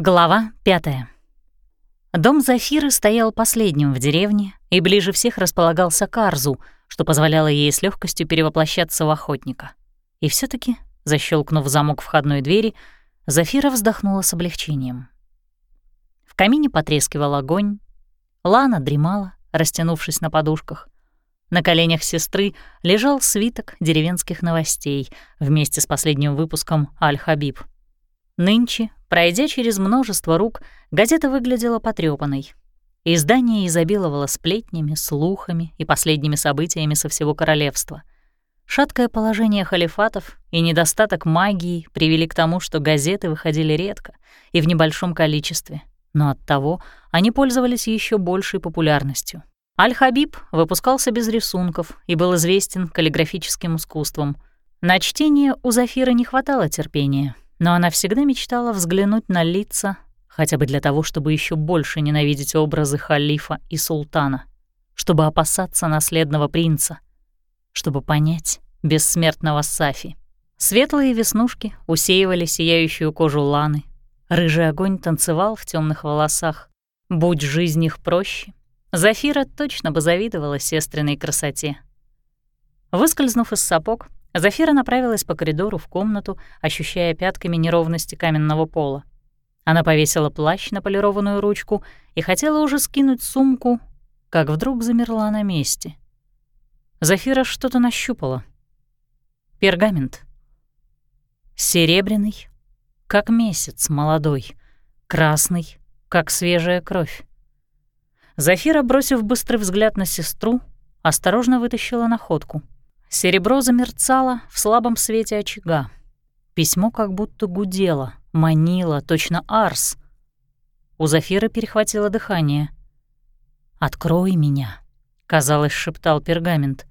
Глава пятая. Дом Зафиры стоял последним в деревне и ближе всех располагался к Арзу, что позволяло ей с легкостью перевоплощаться в охотника. И все таки защелкнув замок входной двери, Зафира вздохнула с облегчением. В камине потрескивал огонь, Лана дремала, растянувшись на подушках. На коленях сестры лежал свиток деревенских новостей вместе с последним выпуском «Аль-Хабиб». Нынче, пройдя через множество рук, газета выглядела потрёпанной. Издание изобиловало сплетнями, слухами и последними событиями со всего королевства. Шаткое положение халифатов и недостаток магии привели к тому, что газеты выходили редко и в небольшом количестве, но оттого они пользовались еще большей популярностью. Аль-Хабиб выпускался без рисунков и был известен каллиграфическим искусством. На чтение у Зафира не хватало терпения — но она всегда мечтала взглянуть на лица, хотя бы для того, чтобы еще больше ненавидеть образы халифа и султана, чтобы опасаться наследного принца, чтобы понять бессмертного Сафи. Светлые веснушки усеивали сияющую кожу Ланы, рыжий огонь танцевал в темных волосах. Будь жизнь их проще, Зафира точно бы завидовала сестренной красоте. Выскользнув из сапог, Зафира направилась по коридору в комнату, ощущая пятками неровности каменного пола. Она повесила плащ на полированную ручку и хотела уже скинуть сумку, как вдруг замерла на месте. Зафира что-то нащупала. Пергамент. Серебряный, как месяц молодой, красный, как свежая кровь. Зафира, бросив быстрый взгляд на сестру, осторожно вытащила находку — Серебро замерцало в слабом свете очага. Письмо как будто гудело, манило, точно арс. У Зафиры перехватило дыхание. «Открой меня», — казалось, шептал пергамент.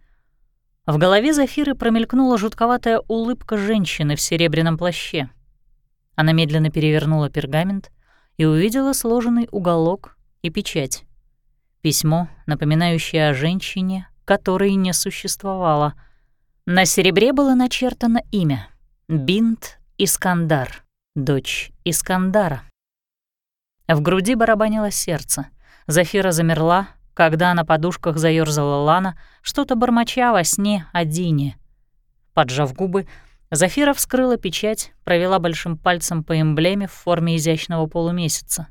В голове Зафиры промелькнула жутковатая улыбка женщины в серебряном плаще. Она медленно перевернула пергамент и увидела сложенный уголок и печать. Письмо, напоминающее о женщине, которой не существовало — на серебре было начертано имя — Бинт Искандар, дочь Искандара. В груди барабанило сердце. Зафира замерла, когда на подушках заёрзала Лана, что-то бормоча во сне о Дине. Поджав губы, Зафира вскрыла печать, провела большим пальцем по эмблеме в форме изящного полумесяца.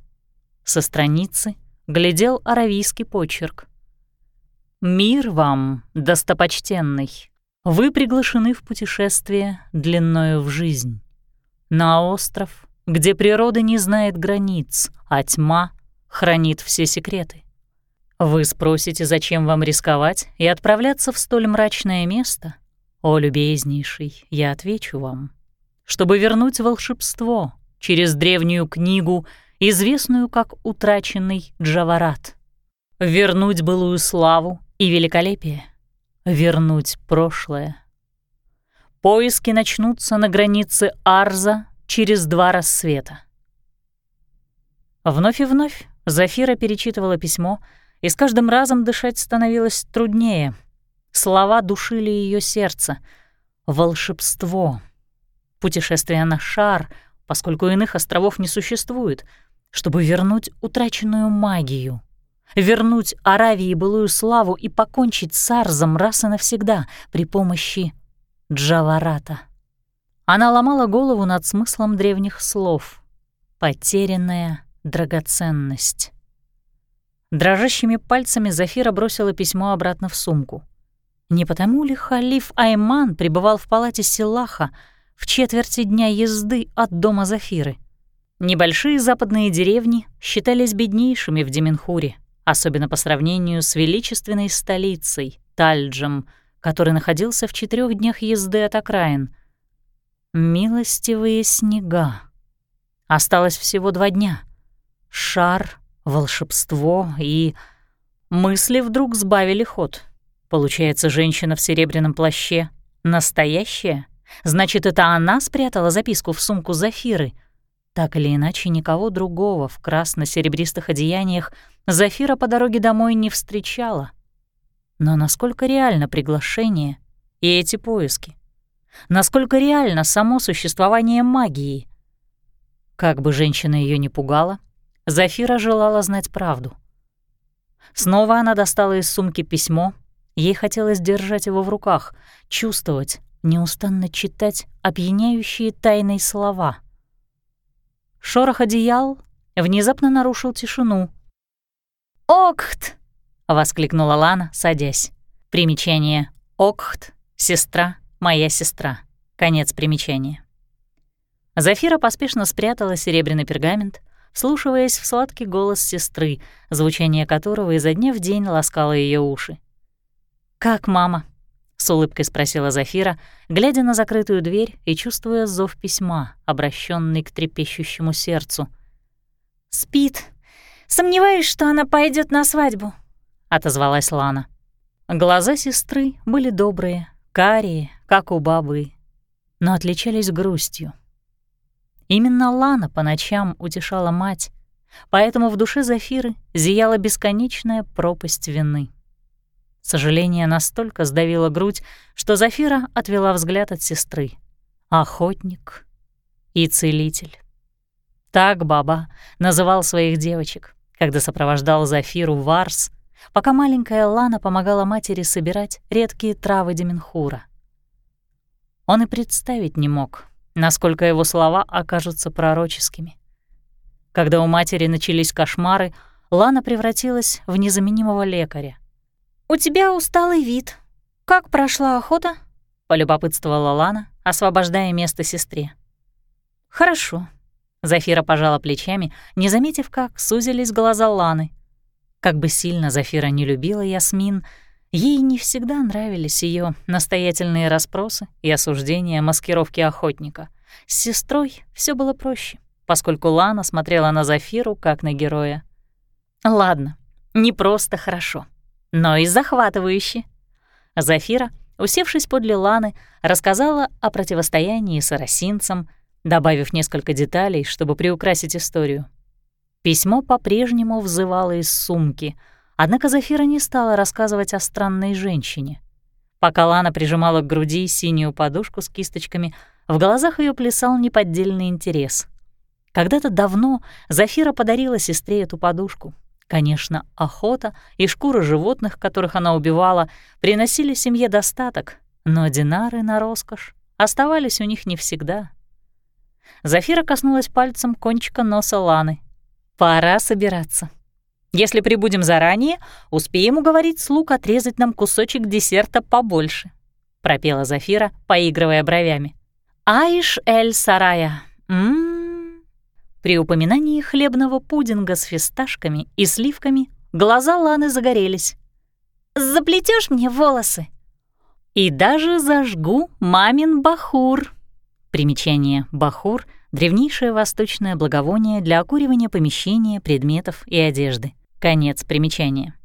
Со страницы глядел аравийский почерк. «Мир вам, достопочтенный!» Вы приглашены в путешествие длиною в жизнь. На остров, где природа не знает границ, а тьма хранит все секреты. Вы спросите, зачем вам рисковать и отправляться в столь мрачное место? О, любезнейший, я отвечу вам. Чтобы вернуть волшебство через древнюю книгу, известную как утраченный Джаварат. Вернуть былую славу и великолепие — вернуть прошлое. Поиски начнутся на границе Арза через два рассвета. Вновь и вновь Зафира перечитывала письмо, и с каждым разом дышать становилось труднее. Слова душили ее сердце. Волшебство. Путешествие на шар, поскольку иных островов не существует, чтобы вернуть утраченную магию — вернуть Аравии былую славу и покончить с Арзом раз и навсегда при помощи Джаварата. Она ломала голову над смыслом древних слов. «Потерянная драгоценность». Дрожащими пальцами Зафира бросила письмо обратно в сумку. Не потому ли халиф Айман пребывал в палате Силаха в четверти дня езды от дома Зафиры? Небольшие западные деревни считались беднейшими в Деменхуре особенно по сравнению с величественной столицей, Тальджем, который находился в четырех днях езды от окраин. Милостивые снега. Осталось всего два дня. Шар, волшебство и... Мысли вдруг сбавили ход. Получается, женщина в серебряном плаще настоящая? Значит, это она спрятала записку в сумку Зафиры — так или иначе, никого другого в красно-серебристых одеяниях Зафира по дороге домой не встречала. Но насколько реально приглашение и эти поиски? Насколько реально само существование магии? Как бы женщина ее не пугала, Зафира желала знать правду. Снова она достала из сумки письмо. Ей хотелось держать его в руках, чувствовать, неустанно читать опьяняющие тайные слова. Шорох одеял внезапно нарушил тишину. «Окхт!» — воскликнула Лана, садясь. Примечание «Окхт, сестра, моя сестра». Конец примечания. Зафира поспешно спрятала серебряный пергамент, слушаясь в сладкий голос сестры, звучание которого изо дня в день ласкало ее уши. «Как мама?» — с улыбкой спросила Зафира, глядя на закрытую дверь и чувствуя зов письма, обращенный к трепещущему сердцу. «Спит. Сомневаюсь, что она пойдет на свадьбу», — отозвалась Лана. Глаза сестры были добрые, карие, как у бабы, но отличались грустью. Именно Лана по ночам утешала мать, поэтому в душе Зафиры зияла бесконечная пропасть вины. Сожаление настолько сдавило грудь, что Зафира отвела взгляд от сестры. Охотник и целитель. Так баба называл своих девочек, когда сопровождал Зафиру в Арс, пока маленькая Лана помогала матери собирать редкие травы Деменхура. Он и представить не мог, насколько его слова окажутся пророческими. Когда у матери начались кошмары, Лана превратилась в незаменимого лекаря. «У тебя усталый вид. Как прошла охота?» — полюбопытствовала Лана, освобождая место сестре. «Хорошо». Зафира пожала плечами, не заметив, как сузились глаза Ланы. Как бы сильно Зафира не любила Ясмин, ей не всегда нравились ее настоятельные расспросы и осуждения маскировки охотника. С сестрой все было проще, поскольку Лана смотрела на Зафиру как на героя. Ладно, не просто хорошо, но и захватывающе. Зафира, усевшись подле Ланы, рассказала о противостоянии с арасинцем, добавив несколько деталей, чтобы приукрасить историю. Письмо по-прежнему взывало из сумки, однако Зафира не стала рассказывать о странной женщине. Пока Лана прижимала к груди синюю подушку с кисточками, в глазах ее плясал неподдельный интерес. Когда-то давно Зафира подарила сестре эту подушку. Конечно, охота и шкура животных, которых она убивала, приносили семье достаток, но динары на роскошь оставались у них не всегда. Зафира коснулась пальцем кончика носа Ланы. Пора собираться. Если прибудем заранее, успеем уговорить слуг отрезать нам кусочек десерта побольше», — пропела Зафира, поигрывая бровями. «Аиш эль сарая. М-м-м». При упоминании хлебного пудинга с фисташками и сливками глаза Ланы загорелись. Заплетешь мне волосы?» «И даже зажгу мамин бахур». Примечание «бахур» древнейшее восточное благовоние для окуривания помещения, предметов и одежды. Конец примечания.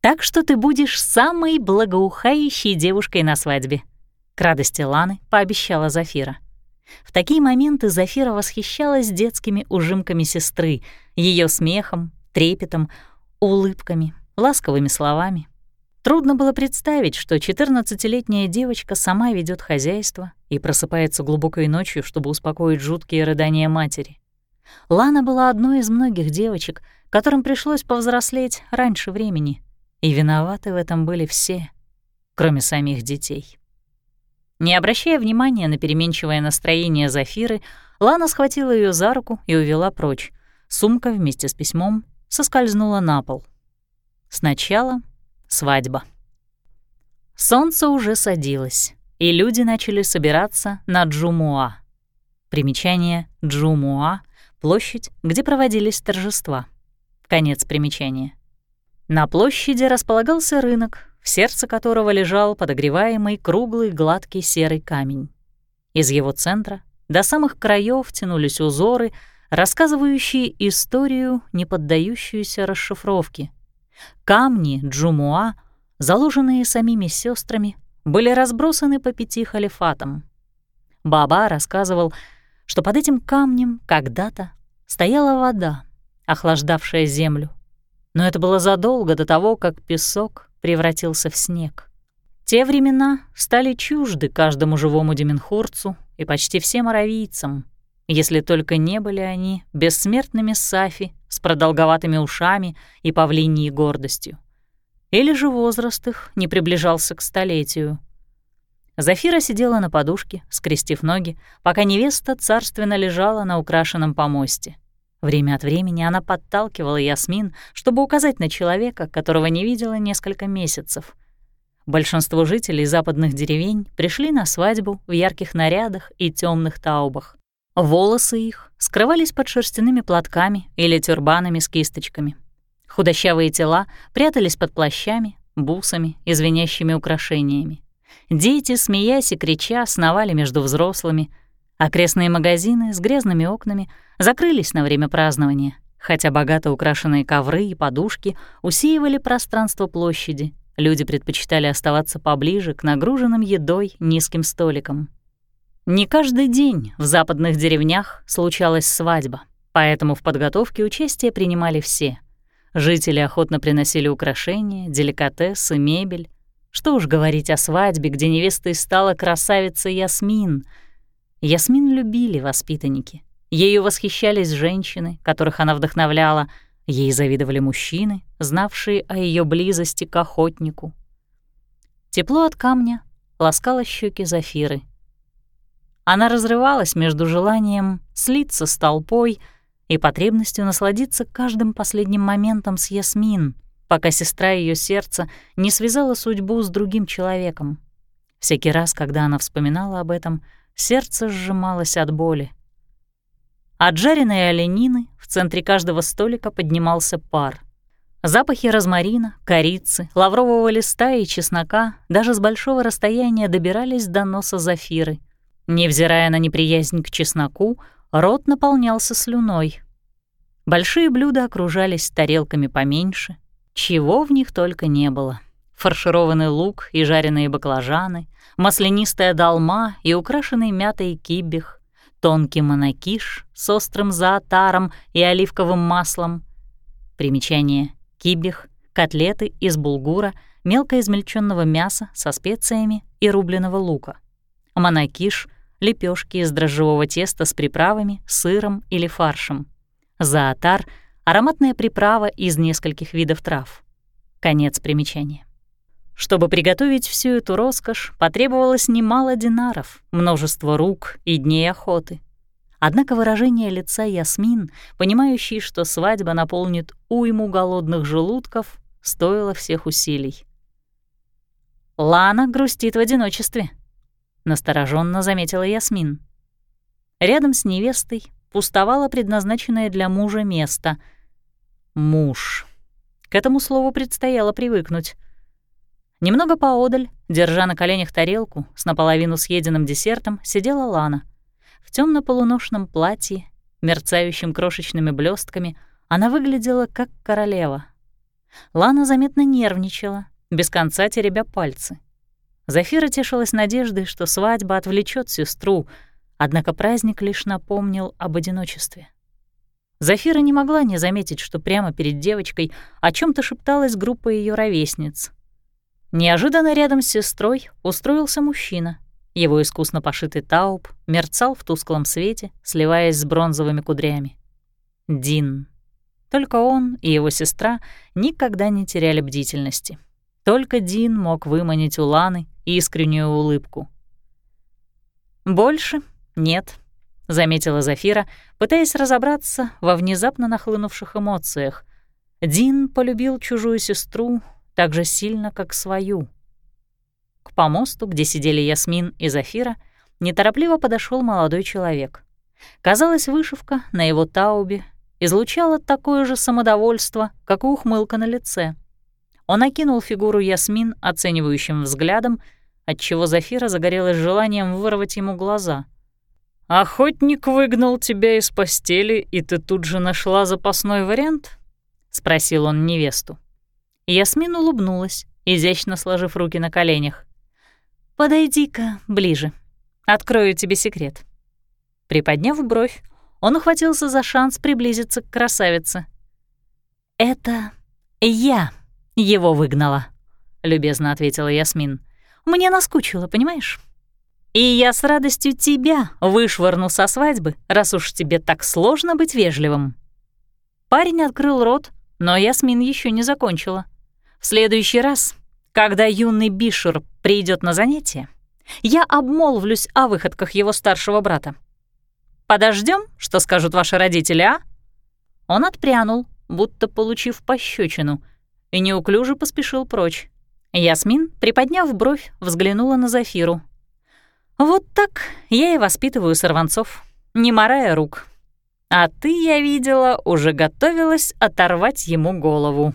Так что ты будешь самой благоухающей девушкой на свадьбе. К радости Ланы пообещала Зафира. В такие моменты Зафира восхищалась детскими ужимками сестры, ее смехом, трепетом, улыбками, ласковыми словами. Трудно было представить, что 14-летняя девочка сама ведет хозяйство и просыпается глубокой ночью, чтобы успокоить жуткие рыдания матери. Лана была одной из многих девочек, которым пришлось повзрослеть раньше времени, и виноваты в этом были все, кроме самих детей. Не обращая внимания на переменчивое настроение Зафиры, Лана схватила ее за руку и увела прочь. Сумка вместе с письмом соскользнула на пол. Сначала Свадьба. Солнце уже садилось, и люди начали собираться на Джумуа. Примечание Джумуа — площадь, где проводились торжества. Конец примечания. На площади располагался рынок, в сердце которого лежал подогреваемый круглый гладкий серый камень. Из его центра до самых краев тянулись узоры, рассказывающие историю, не поддающуюся расшифровке — Камни Джумуа, заложенные самими сестрами, были разбросаны по пяти халифатам. Баба рассказывал, что под этим камнем когда-то стояла вода, охлаждавшая землю. Но это было задолго до того, как песок превратился в снег. Те времена стали чужды каждому живому деменхурцу и почти всем аравийцам. если только не были они бессмертными Сафи с продолговатыми ушами и павлиньей гордостью. Или же возраст их не приближался к столетию. Зафира сидела на подушке, скрестив ноги, пока невеста царственно лежала на украшенном помосте. Время от времени она подталкивала Ясмин, чтобы указать на человека, которого не видела несколько месяцев. Большинство жителей западных деревень пришли на свадьбу в ярких нарядах и темных таубах. Волосы их скрывались под шерстяными платками или тюрбанами с кисточками. Худощавые тела прятались под плащами, бусами и звенящими украшениями. Дети, смеясь и крича, сновали между взрослыми. Окрестные магазины с грязными окнами закрылись на время празднования, хотя богато украшенные ковры и подушки усеивали пространство площади. Люди предпочитали оставаться поближе к нагруженным едой низким столикам. Не каждый день в западных деревнях случалась свадьба, поэтому в подготовке участие принимали все. Жители охотно приносили украшения, деликатесы, мебель. Что уж говорить о свадьбе, где невестой стала красавица Ясмин. Ясмин любили воспитанники. Ею восхищались женщины, которых она вдохновляла, ей завидовали мужчины, знавшие о ее близости к охотнику. Тепло от камня ласкало щеки Зафиры — она разрывалась между желанием слиться с толпой и потребностью насладиться каждым последним моментом с Ясмин, пока сестра ее сердца не связала судьбу с другим человеком. Всякий раз, когда она вспоминала об этом, сердце сжималось от боли. От жареной оленины в центре каждого столика поднимался пар. Запахи розмарина, корицы, лаврового листа и чеснока даже с большого расстояния добирались до носа Зафиры — Невзирая на неприязнь к чесноку, рот наполнялся слюной. Большие блюда окружались тарелками поменьше, чего в них только не было. Фаршированный лук и жареные баклажаны, маслянистая долма и украшенный мятой кибих, тонкий монокиш с острым заатаром и оливковым маслом. Примечание. Кибих — котлеты из булгура, мелко измельченного мяса со специями и рубленого лука. Монокиш лепешки из дрожжевого теста с приправами, сыром или фаршем. Заатар — ароматная приправа из нескольких видов трав. Конец примечания. Чтобы приготовить всю эту роскошь, потребовалось немало динаров, множество рук и дней охоты. Однако выражение лица Ясмин, понимающей, что свадьба наполнит уйму голодных желудков, стоило всех усилий. Лана грустит в одиночестве, — настороженно заметила Ясмин. Рядом с невестой пустовало предназначенное для мужа место. Муж. К этому слову предстояло привыкнуть. Немного поодаль, держа на коленях тарелку с наполовину съеденным десертом, сидела Лана. В темно полуношном платье, мерцающим крошечными блестками, она выглядела как королева. Лана заметно нервничала, без конца теребя пальцы. Зафира тешилась надеждой, что свадьба отвлечет сестру, однако праздник лишь напомнил об одиночестве. Зафира не могла не заметить, что прямо перед девочкой о чем то шепталась группа ее ровесниц. Неожиданно рядом с сестрой устроился мужчина. Его искусно пошитый тауб мерцал в тусклом свете, сливаясь с бронзовыми кудрями. Дин. Только он и его сестра никогда не теряли бдительности. Только Дин мог выманить у Ланы искреннюю улыбку. «Больше нет», — заметила Зафира, пытаясь разобраться во внезапно нахлынувших эмоциях. Дин полюбил чужую сестру так же сильно, как свою. К помосту, где сидели Ясмин и Зафира, неторопливо подошел молодой человек. Казалось, вышивка на его таубе излучала такое же самодовольство, как и ухмылка на лице — он окинул фигуру Ясмин оценивающим взглядом, отчего Зафира загорелась желанием вырвать ему глаза. «Охотник выгнал тебя из постели, и ты тут же нашла запасной вариант?» — спросил он невесту. Ясмин улыбнулась, изящно сложив руки на коленях. «Подойди-ка ближе. Открою тебе секрет». Приподняв бровь, он ухватился за шанс приблизиться к красавице. «Это я», «Его выгнала», — любезно ответила Ясмин. «Мне наскучило, понимаешь?» И я с радостью тебя вышвырну со свадьбы, раз уж тебе так сложно быть вежливым». Парень открыл рот, но Ясмин еще не закончила. Следующий раз, когда юный Бишер придет на занятие, я обмолвлюсь о выходках его старшего брата. Подождем, что скажут ваши родители, а? Он отпрянул, будто получив пощечину, и неуклюже поспешил прочь. Ясмин, приподняв бровь, взглянула на Зафиру. «Вот так я и воспитываю сорванцов, не морая рук. А ты, я видела, уже готовилась оторвать ему голову».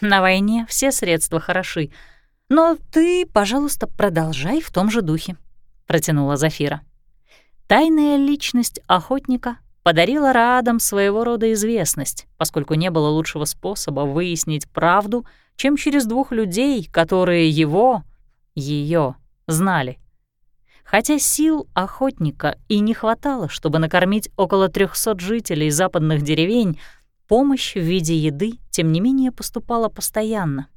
На войне все средства хороши, но ты, пожалуйста, продолжай в том же духе», — протянула Зафира. Тайная личность охотника подарила Раадам своего рода известность, поскольку не было лучшего способа выяснить правду, чем через двух людей, которые его, ее, знали. Хотя сил охотника и не хватало, чтобы накормить около 300 жителей западных деревень, Помощь в виде еды, тем не менее, поступала постоянно.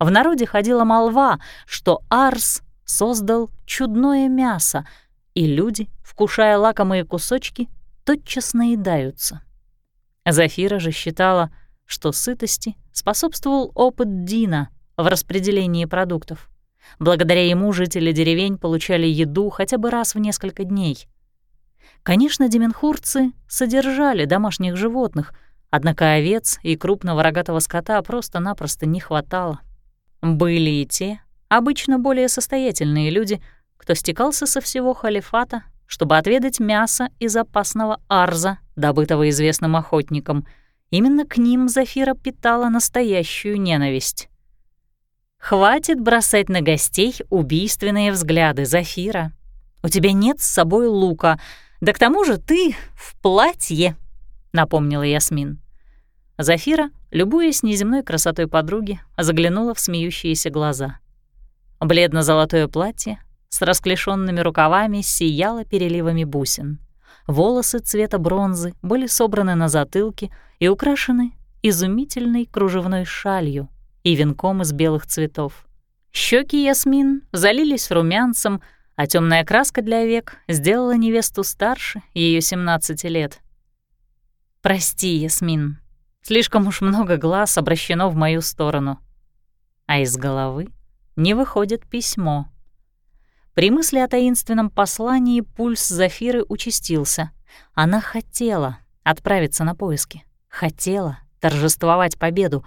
В народе ходила молва, что Арс создал чудное мясо, и люди, вкушая лакомые кусочки, тотчас наедаются. Зафира же считала, что сытости способствовал опыт Дина в распределении продуктов. Благодаря ему жители деревень получали еду хотя бы раз в несколько дней. Конечно, деменхурцы содержали домашних животных — Однако овец и крупного рогатого скота просто-напросто не хватало. Были и те, обычно более состоятельные люди, кто стекался со всего халифата, чтобы отведать мясо из опасного арза, добытого известным охотником. Именно к ним Зафира питала настоящую ненависть. «Хватит бросать на гостей убийственные взгляды, Зафира. У тебя нет с собой лука, да к тому же ты в платье», — напомнила Ясмин. Зафира, любуясь неземной красотой подруги, заглянула в смеющиеся глаза. Бледно-золотое платье с расклешенными рукавами сияло переливами бусин. Волосы цвета бронзы были собраны на затылке и украшены изумительной кружевной шалью и венком из белых цветов. Щеки Ясмин залились румянцем, а темная краска для век сделала невесту старше ее 17 лет. «Прости, Ясмин», Слишком уж много глаз обращено в мою сторону. А из головы не выходит письмо. При мысли о таинственном послании пульс Зафиры участился. Она хотела отправиться на поиски, хотела торжествовать победу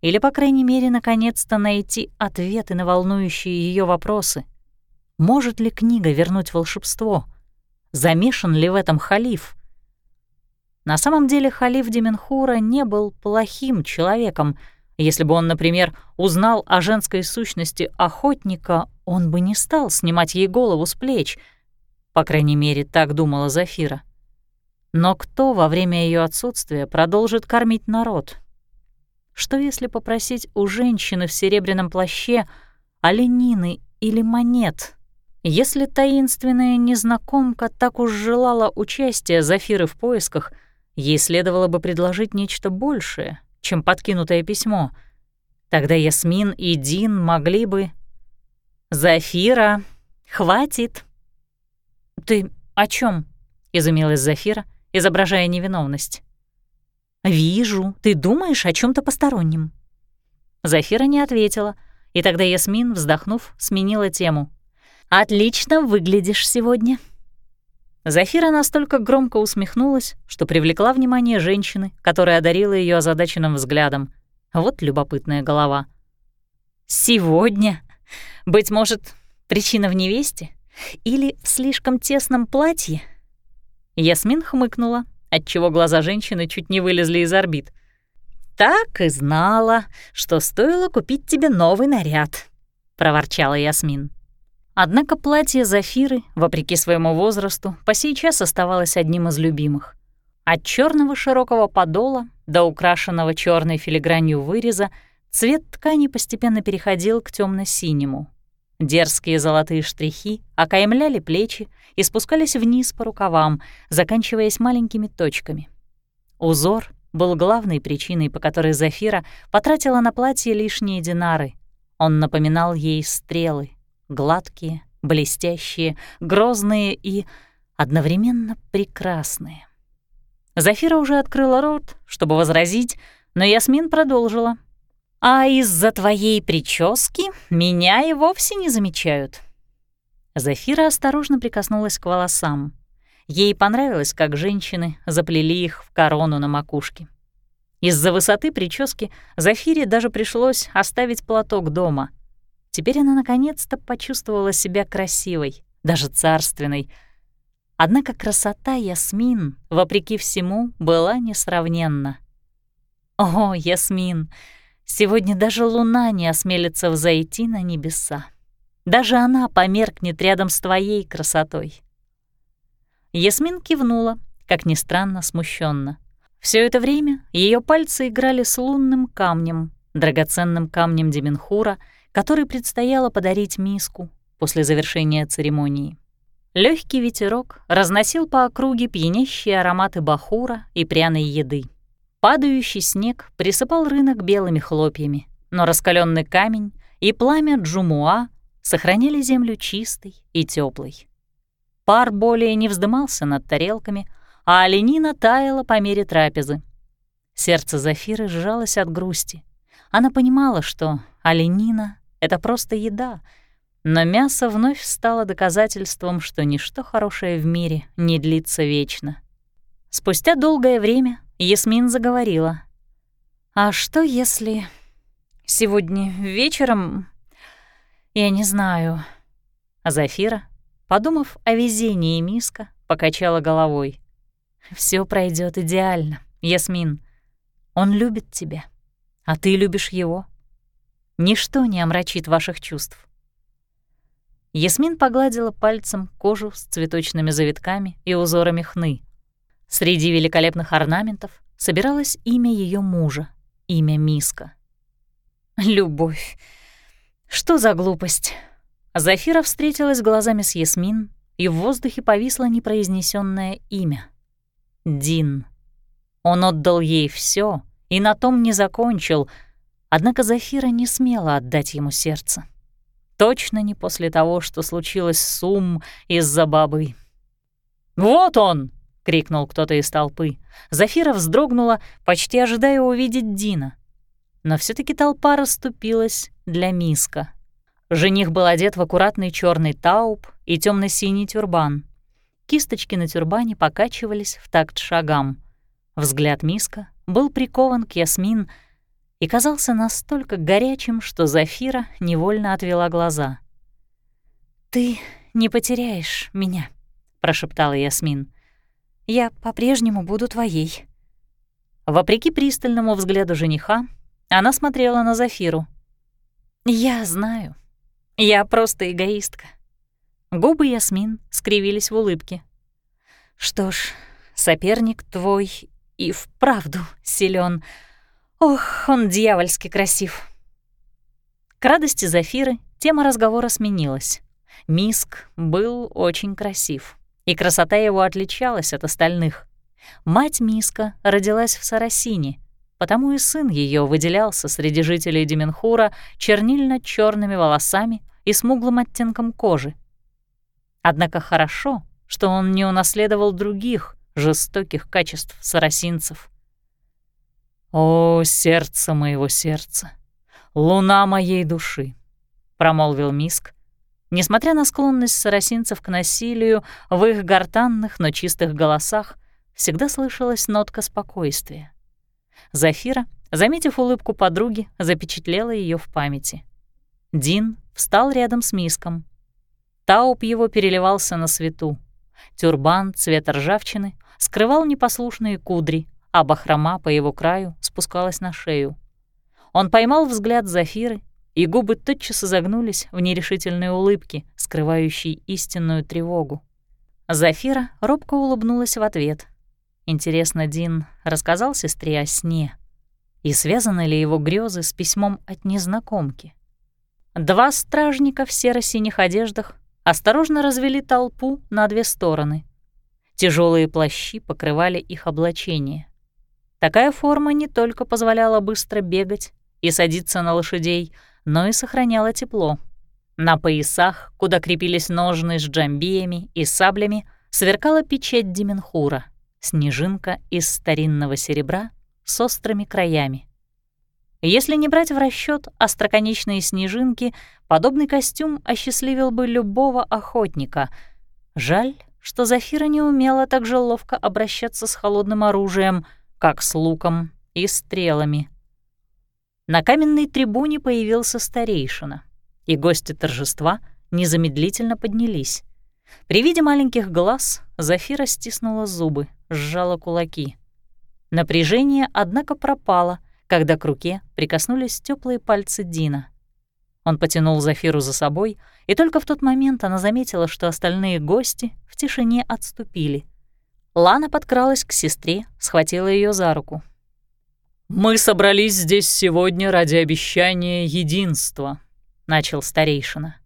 или, по крайней мере, наконец-то найти ответы на волнующие ее вопросы. Может ли книга вернуть волшебство? Замешан ли в этом халиф? На самом деле халиф Деменхура не был плохим человеком. Если бы он, например, узнал о женской сущности охотника, он бы не стал снимать ей голову с плеч. По крайней мере, так думала Зафира. Но кто во время ее отсутствия продолжит кормить народ? Что если попросить у женщины в серебряном плаще оленины или монет? Если таинственная незнакомка так уж желала участия Зафиры в поисках — Ей следовало бы предложить нечто большее, чем подкинутое письмо. Тогда Ясмин и Дин могли бы... «Зафира, хватит!» «Ты о чем? изумилась Зафира, изображая невиновность. «Вижу, ты думаешь о чем то постороннем». Зафира не ответила, и тогда Ясмин, вздохнув, сменила тему. «Отлично выглядишь сегодня». Зафира настолько громко усмехнулась, что привлекла внимание женщины, которая одарила ее озадаченным взглядом. Вот любопытная голова. «Сегодня? Быть может, причина в невесте? Или в слишком тесном платье?» Ясмин хмыкнула, отчего глаза женщины чуть не вылезли из орбит. «Так и знала, что стоило купить тебе новый наряд», — проворчала Ясмин. Однако платье Зафиры, вопреки своему возрасту, по сей час оставалось одним из любимых. От черного широкого подола до украшенного черной филигранью выреза цвет ткани постепенно переходил к темно синему Дерзкие золотые штрихи окаймляли плечи и спускались вниз по рукавам, заканчиваясь маленькими точками. Узор был главной причиной, по которой Зафира потратила на платье лишние динары. Он напоминал ей стрелы, гладкие, блестящие, грозные и одновременно прекрасные. Зафира уже открыла рот, чтобы возразить, но Ясмин продолжила. «А из-за твоей прически меня и вовсе не замечают». Зафира осторожно прикоснулась к волосам. Ей понравилось, как женщины заплели их в корону на макушке. Из-за высоты прически Зафире даже пришлось оставить платок дома. Теперь она наконец-то почувствовала себя красивой, даже царственной. Однако красота Ясмин, вопреки всему, была несравненна. О, Ясмин, сегодня даже луна не осмелится взойти на небеса. Даже она померкнет рядом с твоей красотой. Ясмин кивнула, как ни странно, смущенно. Все это время ее пальцы играли с лунным камнем, драгоценным камнем Деменхура, который предстояло подарить миску после завершения церемонии. Легкий ветерок разносил по округе пьянящие ароматы бахура и пряной еды. Падающий снег присыпал рынок белыми хлопьями, но раскаленный камень и пламя джумуа сохраняли землю чистой и теплой. Пар более не вздымался над тарелками, а оленина таяла по мере трапезы. Сердце Зафиры сжалось от грусти. Она понимала, что оленина — это просто еда, но мясо вновь стало доказательством, что ничто хорошее в мире не длится вечно. Спустя долгое время Ясмин заговорила. «А что если сегодня вечером... Я не знаю...» А Зафира, подумав о везении Миска, покачала головой. Все пройдет идеально, Ясмин. Он любит тебя, а ты любишь его. Ничто не омрачит ваших чувств». Ясмин погладила пальцем кожу с цветочными завитками и узорами хны — Среди великолепных орнаментов собиралось имя ее мужа, имя Миска. Любовь. Что за глупость? Зафира встретилась глазами с Ясмин, и в воздухе повисло непроизнесенное имя. Дин. Он отдал ей все и на том не закончил, однако Зафира не смела отдать ему сердце. Точно не после того, что случилось с Ум из-за бабы. «Вот он!» — крикнул кто-то из толпы. Зафира вздрогнула, почти ожидая увидеть Дина. Но все таки толпа расступилась для Миска. Жених был одет в аккуратный черный тауп и темно синий тюрбан. Кисточки на тюрбане покачивались в такт шагам. Взгляд Миска был прикован к Ясмин и казался настолько горячим, что Зафира невольно отвела глаза. «Ты не потеряешь меня», — прошептала Ясмин. Я по-прежнему буду твоей». Вопреки пристальному взгляду жениха, она смотрела на Зафиру. «Я знаю. Я просто эгоистка». Губы Ясмин скривились в улыбке. «Что ж, соперник твой и вправду силен. Ох, он дьявольски красив». К радости Зафиры тема разговора сменилась. Миск был очень красив и красота его отличалась от остальных. Мать Миска родилась в Сарасине, потому и сын ее выделялся среди жителей Деменхура чернильно черными волосами и смуглым оттенком кожи. Однако хорошо, что он не унаследовал других жестоких качеств сарасинцев. «О, сердце моего сердца! Луна моей души!» — промолвил Миск, Несмотря на склонность сарасинцев к насилию, в их гортанных, но чистых голосах всегда слышалась нотка спокойствия. Зафира, заметив улыбку подруги, запечатлела ее в памяти. Дин встал рядом с миском. Тауп его переливался на свету. Тюрбан цвета ржавчины скрывал непослушные кудри, а бахрома по его краю спускалась на шею. Он поймал взгляд Зафиры и губы тотчас изогнулись в нерешительной улыбке, скрывающей истинную тревогу. Зафира робко улыбнулась в ответ. Интересно, Дин рассказал сестре о сне? И связаны ли его грезы с письмом от незнакомки? Два стражника в серо-синих одеждах осторожно развели толпу на две стороны. Тяжелые плащи покрывали их облачение. Такая форма не только позволяла быстро бегать и садиться на лошадей — но и сохраняла тепло. На поясах, куда крепились ножны с джамбиями и саблями, сверкала печать Дименхура, снежинка из старинного серебра с острыми краями. Если не брать в расчет остроконечные снежинки, подобный костюм осчастливил бы любого охотника. Жаль, что Зафира не умела так же ловко обращаться с холодным оружием, как с луком и стрелами. На каменной трибуне появился старейшина, и гости торжества незамедлительно поднялись. При виде маленьких глаз Зафира стиснула зубы, сжала кулаки. Напряжение, однако, пропало, когда к руке прикоснулись теплые пальцы Дина. Он потянул Зафиру за собой, и только в тот момент она заметила, что остальные гости в тишине отступили. Лана подкралась к сестре, схватила ее за руку. «Мы собрались здесь сегодня ради обещания единства», — начал старейшина.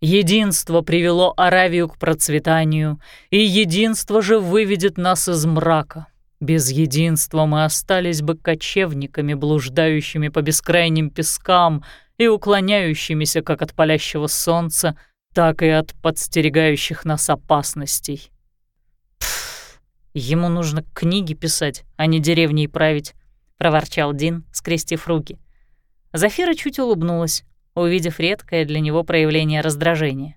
«Единство привело Аравию к процветанию, и единство же выведет нас из мрака. Без единства мы остались бы кочевниками, блуждающими по бескрайним пескам и уклоняющимися как от палящего солнца, так и от подстерегающих нас опасностей. Ему нужно книги писать, а не деревней править, проворчал Дин, скрестив руки. Зафира чуть улыбнулась, увидев редкое для него проявление раздражения.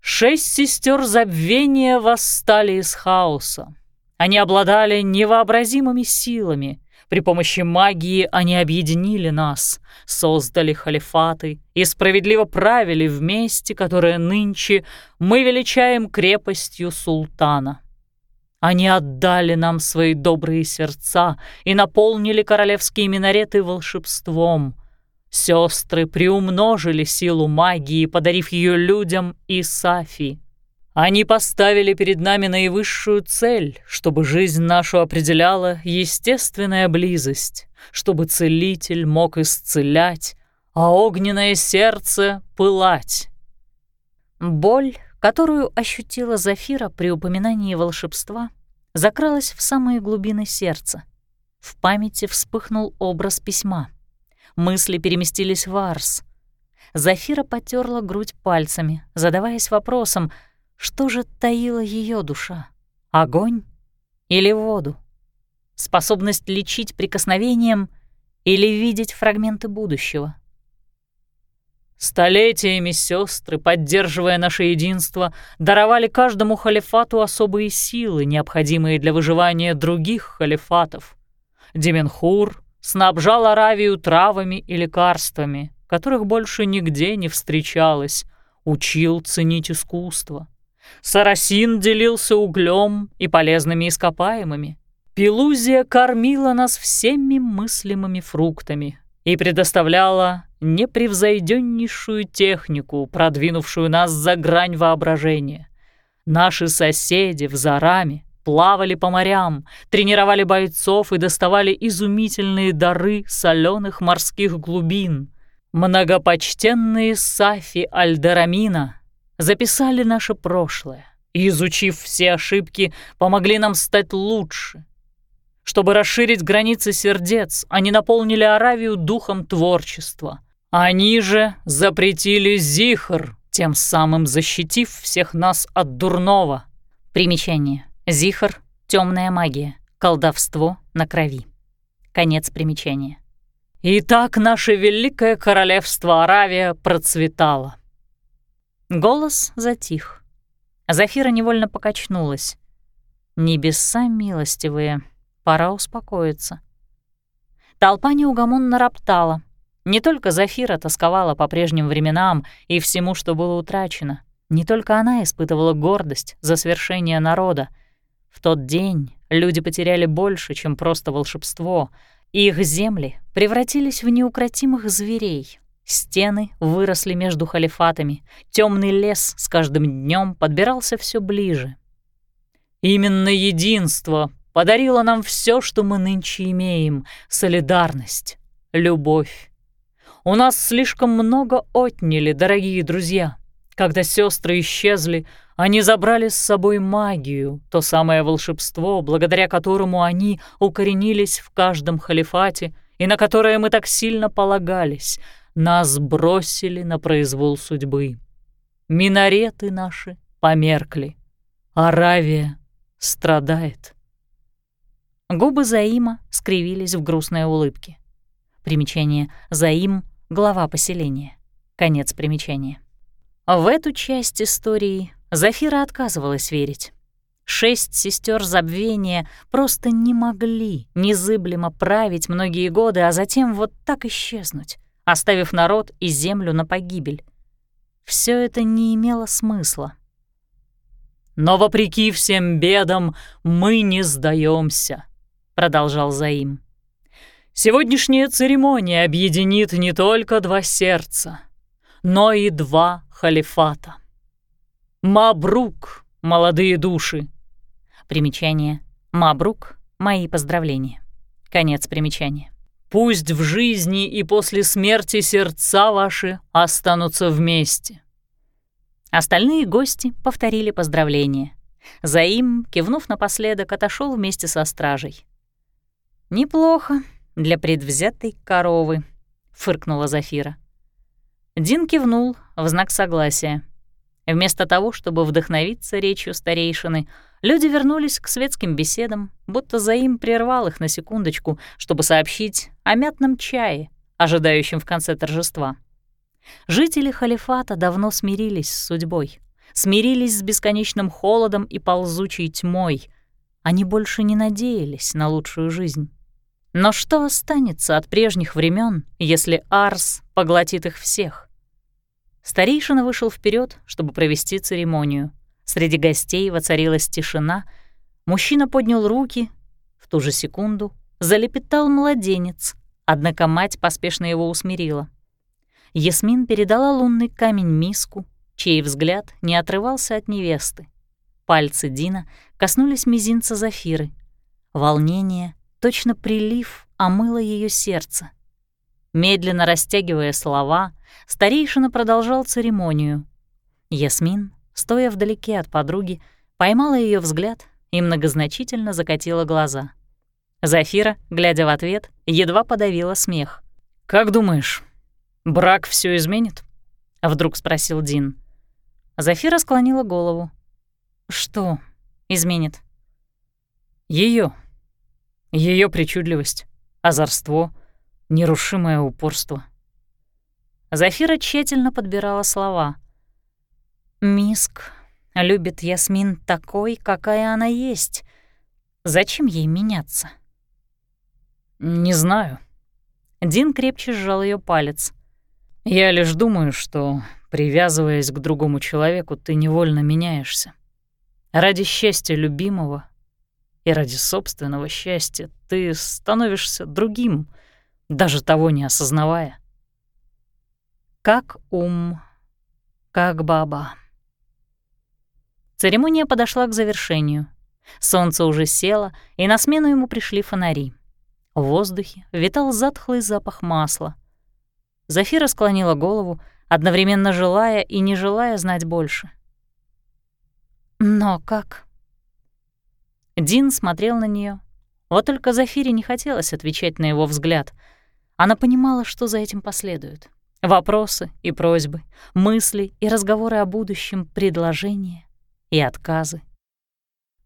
Шесть сестер забвения восстали из хаоса. Они обладали невообразимыми силами. При помощи магии они объединили нас, создали халифаты и справедливо правили в месте, которое нынче мы величаем крепостью султана. Они отдали нам свои добрые сердца и наполнили королевские минареты волшебством. Сестры приумножили силу магии, подарив ее людям и Сафи. Они поставили перед нами наивысшую цель, чтобы жизнь нашу определяла естественная близость, чтобы целитель мог исцелять, а огненное сердце — пылать. Боль, которую ощутила Зафира при упоминании волшебства, закралась в самые глубины сердца. В памяти вспыхнул образ письма. Мысли переместились в Арс. Зафира потерла грудь пальцами, задаваясь вопросом — что же таила ее душа? Огонь или воду? Способность лечить прикосновением или видеть фрагменты будущего? Столетиями сестры, поддерживая наше единство, даровали каждому халифату особые силы, необходимые для выживания других халифатов. Деменхур снабжал Аравию травами и лекарствами, которых больше нигде не встречалось, учил ценить искусство. Сарасин делился углем и полезными ископаемыми. Пелузия кормила нас всеми мыслимыми фруктами и предоставляла непревзойденнейшую технику, продвинувшую нас за грань воображения. Наши соседи в Зараме плавали по морям, тренировали бойцов и доставали изумительные дары соленых морских глубин. Многопочтенные Сафи Альдерамина записали наше прошлое изучив все ошибки, помогли нам стать лучше. Чтобы расширить границы сердец, они наполнили Аравию духом творчества. Они же запретили Зихар, тем самым защитив всех нас от дурного. Примечание. Зихар — темная магия, колдовство на крови. Конец примечания. И так наше великое королевство Аравия процветало. Голос затих. Зафира невольно покачнулась. «Небеса милостивые, пора успокоиться». Толпа неугомонно роптала. Не только Зафира тосковала по прежним временам и всему, что было утрачено. Не только она испытывала гордость за свершение народа. В тот день люди потеряли больше, чем просто волшебство. Их земли превратились в неукротимых зверей, Стены выросли между халифатами, темный лес с каждым днем подбирался все ближе. Именно единство подарило нам все, что мы нынче имеем — солидарность, любовь. У нас слишком много отняли, дорогие друзья. Когда сестры исчезли, они забрали с собой магию, то самое волшебство, благодаря которому они укоренились в каждом халифате и на которое мы так сильно полагались — нас бросили на произвол судьбы. Минареты наши померкли. Аравия страдает. Губы Заима скривились в грустной улыбке. Примечание «Заим» — глава поселения. Конец примечания. В эту часть истории Зафира отказывалась верить. Шесть сестер забвения просто не могли незыблемо править многие годы, а затем вот так исчезнуть, оставив народ и землю на погибель. Все это не имело смысла. «Но вопреки всем бедам мы не сдаемся, продолжал Заим. «Сегодняшняя церемония объединит не только два сердца, но и два халифата. Мабрук, молодые души, Примечание. Мабрук. Мои поздравления. Конец примечания. Пусть в жизни и после смерти сердца ваши останутся вместе. Остальные гости повторили поздравления. Заим, кивнув напоследок, отошел вместе со стражей. «Неплохо для предвзятой коровы», — фыркнула Зафира. Дин кивнул в знак согласия. Вместо того, чтобы вдохновиться речью старейшины, люди вернулись к светским беседам, будто Заим прервал их на секундочку, чтобы сообщить о мятном чае, ожидающем в конце торжества. Жители халифата давно смирились с судьбой, смирились с бесконечным холодом и ползучей тьмой. Они больше не надеялись на лучшую жизнь. Но что останется от прежних времен, если Арс поглотит их всех? Старейшина вышел вперед, чтобы провести церемонию. Среди гостей воцарилась тишина. Мужчина поднял руки. В ту же секунду залепетал младенец, однако мать поспешно его усмирила. Ясмин передала лунный камень миску, чей взгляд не отрывался от невесты. Пальцы Дина коснулись мизинца Зафиры. Волнение, точно прилив, омыло ее сердце. Медленно растягивая слова, старейшина продолжал церемонию. Ясмин, стоя вдалеке от подруги, поймала ее взгляд и многозначительно закатила глаза. Зафира, глядя в ответ, едва подавила смех. «Как думаешь, брак все изменит?» — вдруг спросил Дин. Зафира склонила голову. «Что изменит?» Ее, ее причудливость, озорство — нерушимое упорство. Зафира тщательно подбирала слова. «Миск любит Ясмин такой, какая она есть. Зачем ей меняться?» «Не знаю». Дин крепче сжал ее палец. «Я лишь думаю, что, привязываясь к другому человеку, ты невольно меняешься. Ради счастья любимого и ради собственного счастья ты становишься другим — даже того не осознавая. Как ум, как баба. Церемония подошла к завершению. Солнце уже село, и на смену ему пришли фонари. В воздухе витал затхлый запах масла. Зафира склонила голову, одновременно желая и не желая знать больше. «Но как?» Дин смотрел на нее. Вот только Зафире не хотелось отвечать на его взгляд — она понимала, что за этим последует. Вопросы и просьбы, мысли и разговоры о будущем, предложения и отказы.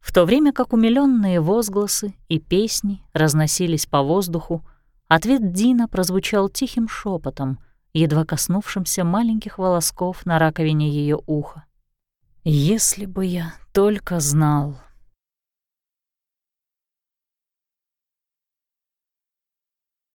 В то время как умилённые возгласы и песни разносились по воздуху, ответ Дина прозвучал тихим шепотом, едва коснувшимся маленьких волосков на раковине ее уха. «Если бы я только знал...»